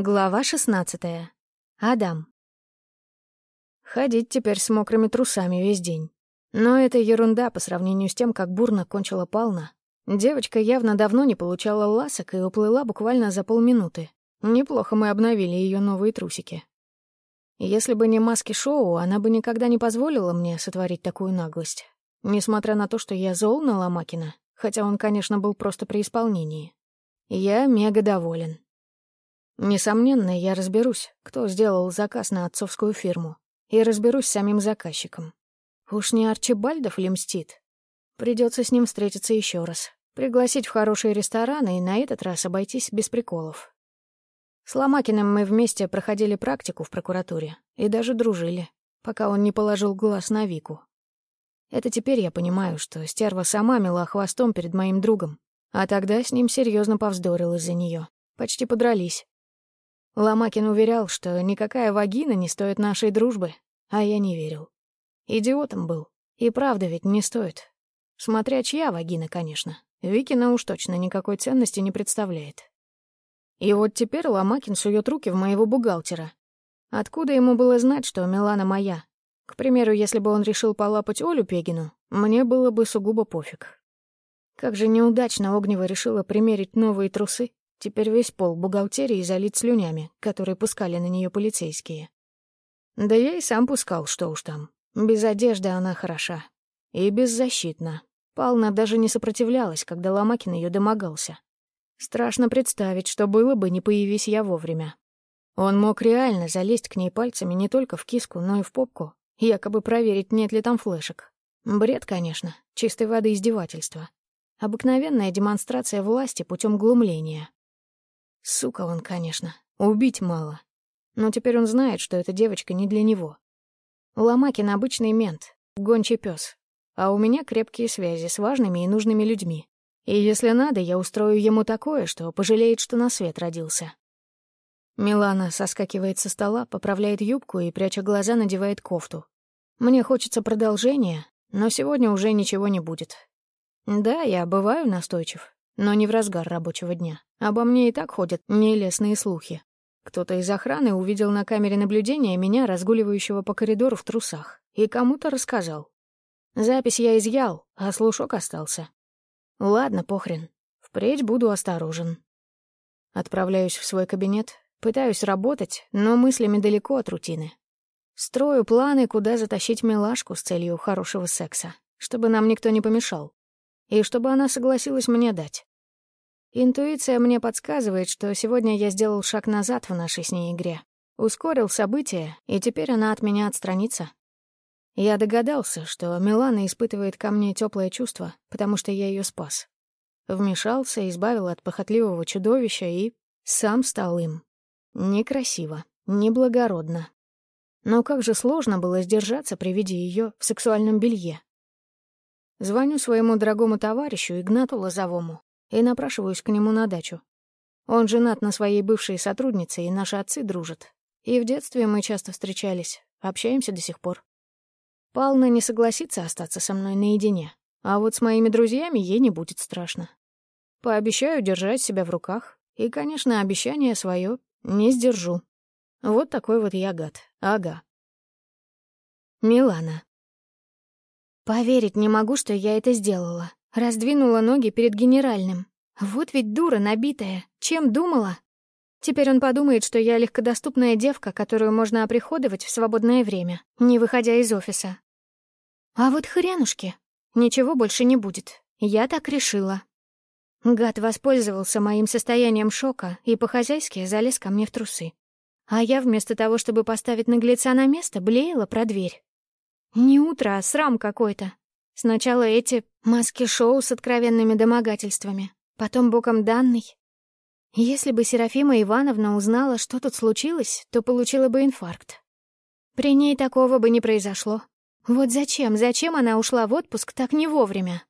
Глава шестнадцатая. Адам. Ходить теперь с мокрыми трусами весь день. Но это ерунда по сравнению с тем, как бурно кончила Пална. Девочка явно давно не получала ласок и уплыла буквально за полминуты. Неплохо мы обновили ее новые трусики. Если бы не маски шоу, она бы никогда не позволила мне сотворить такую наглость. Несмотря на то, что я зол на Ломакина, хотя он, конечно, был просто при исполнении. Я мега доволен. Несомненно, я разберусь, кто сделал заказ на отцовскую фирму, и разберусь с самим заказчиком. Уж не Арчибальдов ли мстит? Придется с ним встретиться еще раз, пригласить в хорошие рестораны и на этот раз обойтись без приколов. С Ломакиным мы вместе проходили практику в прокуратуре и даже дружили, пока он не положил глаз на Вику. Это теперь я понимаю, что стерва сама мела хвостом перед моим другом, а тогда с ним серьезно повздорил из-за нее. Почти подрались. Ломакин уверял, что никакая вагина не стоит нашей дружбы, а я не верил. Идиотом был. И правда ведь не стоит. Смотря чья вагина, конечно. Викина уж точно никакой ценности не представляет. И вот теперь Ломакин сует руки в моего бухгалтера. Откуда ему было знать, что Милана моя? К примеру, если бы он решил полапать Олю Пегину, мне было бы сугубо пофиг. Как же неудачно Огнева решила примерить новые трусы. Теперь весь пол бухгалтерии залит слюнями, которые пускали на нее полицейские. Да я и сам пускал, что уж там. Без одежды она хороша. И беззащитна. Пална даже не сопротивлялась, когда Ломакин ее домогался. Страшно представить, что было бы, не появись я вовремя. Он мог реально залезть к ней пальцами не только в киску, но и в попку, якобы проверить, нет ли там флешек. Бред, конечно, чистой воды издевательства. Обыкновенная демонстрация власти путем глумления. Сука он, конечно. Убить мало. Но теперь он знает, что эта девочка не для него. Ломакин — обычный мент, гончий пес. А у меня крепкие связи с важными и нужными людьми. И если надо, я устрою ему такое, что пожалеет, что на свет родился. Милана соскакивает со стола, поправляет юбку и, пряча глаза, надевает кофту. Мне хочется продолжения, но сегодня уже ничего не будет. Да, я бываю настойчив, но не в разгар рабочего дня. Обо мне и так ходят нелестные слухи. Кто-то из охраны увидел на камере наблюдения меня, разгуливающего по коридору в трусах, и кому-то рассказал. Запись я изъял, а слушок остался. Ладно, похрен. Впредь буду осторожен. Отправляюсь в свой кабинет, пытаюсь работать, но мыслями далеко от рутины. Строю планы, куда затащить милашку с целью хорошего секса, чтобы нам никто не помешал. И чтобы она согласилась мне дать. Интуиция мне подсказывает, что сегодня я сделал шаг назад в нашей с ней игре. Ускорил события, и теперь она от меня отстранится. Я догадался, что Милана испытывает ко мне теплое чувство, потому что я ее спас. Вмешался, избавил от похотливого чудовища и сам стал им. Некрасиво, неблагородно. Но как же сложно было сдержаться при виде ее в сексуальном белье. Звоню своему дорогому товарищу Игнату Лозовому и напрашиваюсь к нему на дачу. Он женат на своей бывшей сотруднице, и наши отцы дружат. И в детстве мы часто встречались, общаемся до сих пор. Пална не согласится остаться со мной наедине, а вот с моими друзьями ей не будет страшно. Пообещаю держать себя в руках, и, конечно, обещание свое не сдержу. Вот такой вот я гад. Ага. Милана. Поверить не могу, что я это сделала. Раздвинула ноги перед генеральным. Вот ведь дура набитая. Чем думала? Теперь он подумает, что я легкодоступная девка, которую можно оприходовать в свободное время, не выходя из офиса. А вот хренушки. Ничего больше не будет. Я так решила. Гад воспользовался моим состоянием шока и по-хозяйски залез ко мне в трусы. А я вместо того, чтобы поставить наглеца на место, блеяла про дверь. Не утро, а срам какой-то. Сначала эти маски-шоу с откровенными домогательствами, потом боком данный. Если бы Серафима Ивановна узнала, что тут случилось, то получила бы инфаркт. При ней такого бы не произошло. Вот зачем, зачем она ушла в отпуск так не вовремя?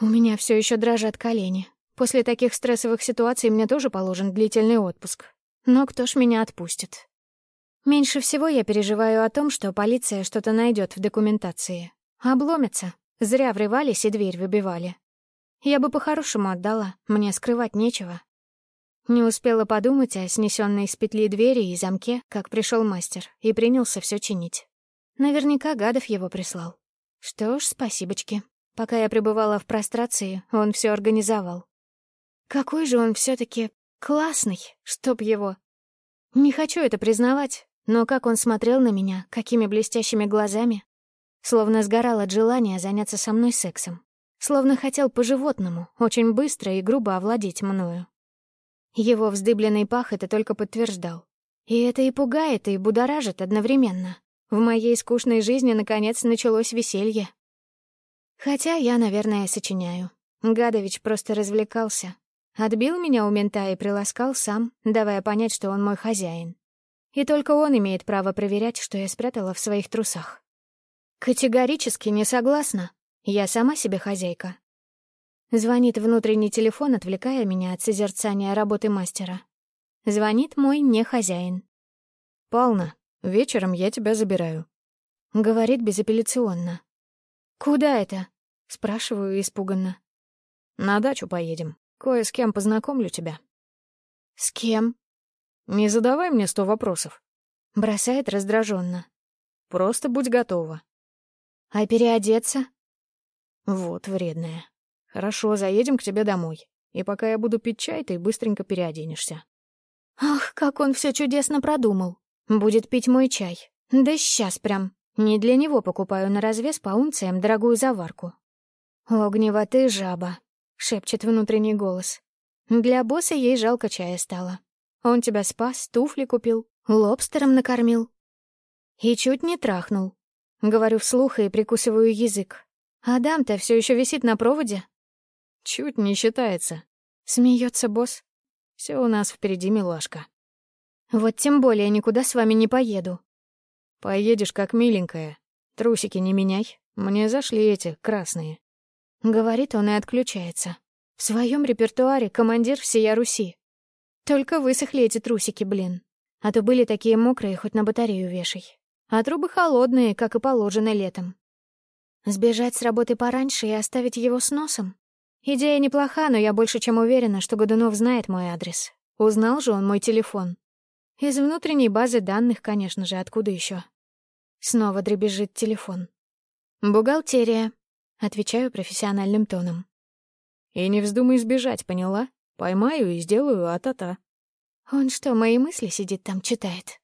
У меня все еще дрожат колени. После таких стрессовых ситуаций мне тоже положен длительный отпуск. Но кто ж меня отпустит? Меньше всего я переживаю о том, что полиция что-то найдет в документации. Обломятся. Зря врывались и дверь выбивали. Я бы по-хорошему отдала, мне скрывать нечего. Не успела подумать о снесенной с петли двери и замке, как пришел мастер и принялся все чинить. Наверняка Гадов его прислал. Что ж, спасибочки. Пока я пребывала в прострации, он все организовал. Какой же он все таки классный, чтоб его. Не хочу это признавать, но как он смотрел на меня, какими блестящими глазами. Словно сгорал от желания заняться со мной сексом. Словно хотел по-животному, очень быстро и грубо овладеть мною. Его вздыбленный пах это только подтверждал. И это и пугает, и будоражит одновременно. В моей скучной жизни, наконец, началось веселье. Хотя я, наверное, сочиняю. Гадович просто развлекался. Отбил меня у мента и приласкал сам, давая понять, что он мой хозяин. И только он имеет право проверять, что я спрятала в своих трусах. Категорически не согласна. Я сама себе хозяйка, Звонит внутренний телефон, отвлекая меня от созерцания работы мастера. Звонит мой не хозяин. «Пална, вечером я тебя забираю», — говорит безапелляционно. «Куда это?» — спрашиваю испуганно. «На дачу поедем. Кое с кем познакомлю тебя». «С кем?» «Не задавай мне сто вопросов», — бросает раздраженно. «Просто будь готова». «А переодеться?» «Вот вредная». «Хорошо, заедем к тебе домой. И пока я буду пить чай, ты быстренько переоденешься». Ах, как он все чудесно продумал. Будет пить мой чай. Да сейчас прям. Не для него покупаю на развес по унциям дорогую заварку. «Огнева ты жаба», — шепчет внутренний голос. «Для босса ей жалко чая стало. Он тебя спас, туфли купил, лобстером накормил. И чуть не трахнул. Говорю вслух и прикусываю язык. Адам-то все еще висит на проводе, Чуть не считается. Смеется босс. Все у нас впереди, милашка. Вот тем более никуда с вами не поеду. Поедешь как миленькая. Трусики не меняй. Мне зашли эти, красные. Говорит он и отключается. В своем репертуаре командир всея Руси. Только высохли эти трусики, блин. А то были такие мокрые, хоть на батарею вешай. А трубы холодные, как и положено летом. Сбежать с работы пораньше и оставить его с носом? Идея неплоха, но я больше чем уверена, что Годунов знает мой адрес. Узнал же он мой телефон. Из внутренней базы данных, конечно же, откуда еще? Снова дребезжит телефон. «Бухгалтерия», — отвечаю профессиональным тоном. «И не вздумай сбежать, поняла? Поймаю и сделаю а-та-та». Он что, мои мысли сидит там, читает?